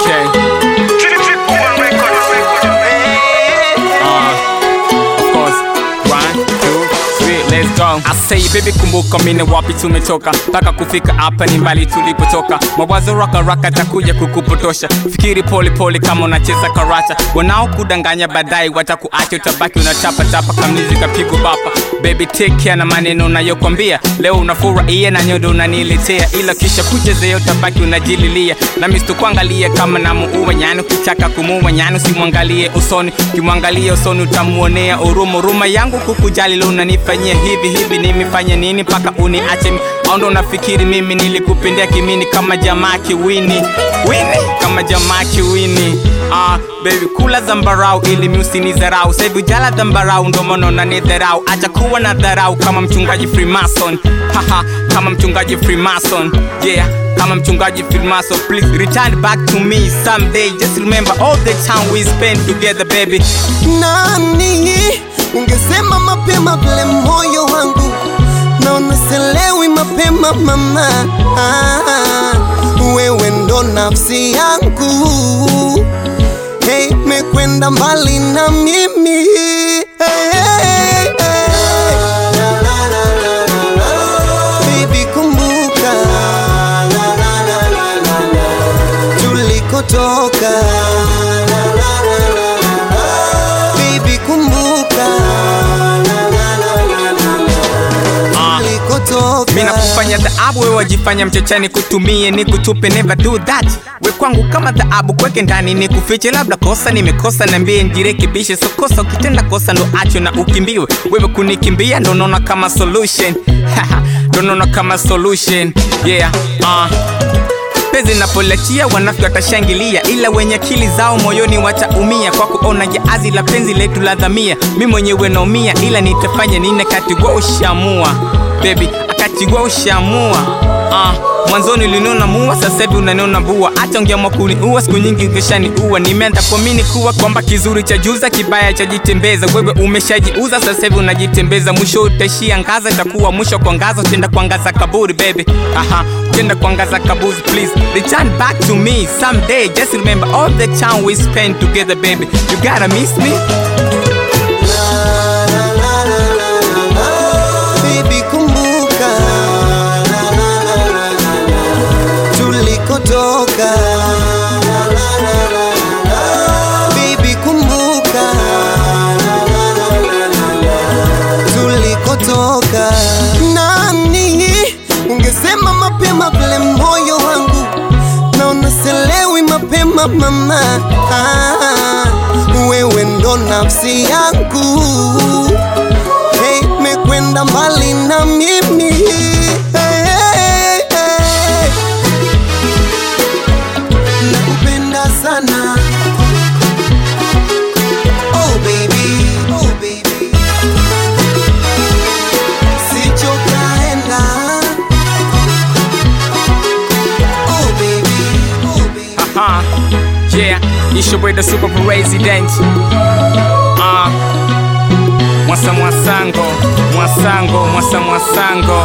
Okay. I say baby, kumbuka mine wapi tumetoka, mpaka kufika hapa ni mbali tulipotoka. Mawazo raka raka takuja kukupotosha, fikiri pole pole kama unacheza karata. Wanaokudanganya baadaye watakuacha, utabaki unachapa chapa kamlizi kapigo bapa baby care na maneno unayokwambia leo unafurahia na nyodo unaniletea. Ila kisha kuchezea utabaki unajililia. Na mistu kama namuua nyani. Ukitaka kumuua nyani usimwangalie usoni. Kimwangalia usoni utamuonea uruma. Uruma yangu kukujali leo unanifanyia hivi hivi. Nimefanya nini mpaka uniache mi- au unafikiri mimi nilikupendea kimini kama jamaa kiwini. Wini? Kama jamaa kiwini. Ah baby kula zambarau ili miusi ni zarau hivi jala dhambarau ndo ni dharau acha kuwa na dharau kama mchungaji freemason. Haha kama mchungaji freemason. Yeah kama mchungaji freemason. Please return back to me someday. Just remember all the time we spent together baby. Nani? Ungesema mapema vile moyo na mapema mama. Ah, wewe ndo nafsi yangu. Hey, mekwenda mbali na mimi. Hey, hey, hey. Baby kumbuka. Tulikotoka nakufanya we wajifanya mchochani kutumie ni kutupe never do that. We kwangu kama dhaabu kweke ndani ni kufiche labda kosa nimekosa nambie njirekebishe so kosa ukitenda kosa ndo acho na ukimbiwe. Wewe kunikimbia ndo kama solution. Ndo kama solution. Yeah uh. Penzi napolachia wanafiki watashangilia. Ila wenye akili zao moyoni wataumia kwa kuona jaazi la penzi letu la dhamia. Mi mwenyewe naumia ila nitafanya nini kati ushamua. Bebi akatigwa ushamua. Uh, mwanzoni uliniona mua sasa hivi unaniona bua. Hata ungeamua uwa, siku nyingi ukishaniua. nimeanza kuamini kuwa kwamba kizuri cha juza kibaya cha jitembeza. Wewe umeshajiuza sasa hivi unajitembeza. Mwisho utaishia ngaza itakuwa mwisho kwa ngaza utenda kuangaza kaburi baby. Aha utenda kuangaza kaburi please. Return back to me someday. Just remember all the time we spent together baby. You gotta miss me tulikotoka nani? Ungesema mapema vile moyo wangu. Na unaselewi mapema mama. Ah, wewe ndo nafsi yangu. Hey, mekwenda mbali na yeah, it's your boy the super president. Uh, mwasa mwasango, mwasango, mwasa mwasango.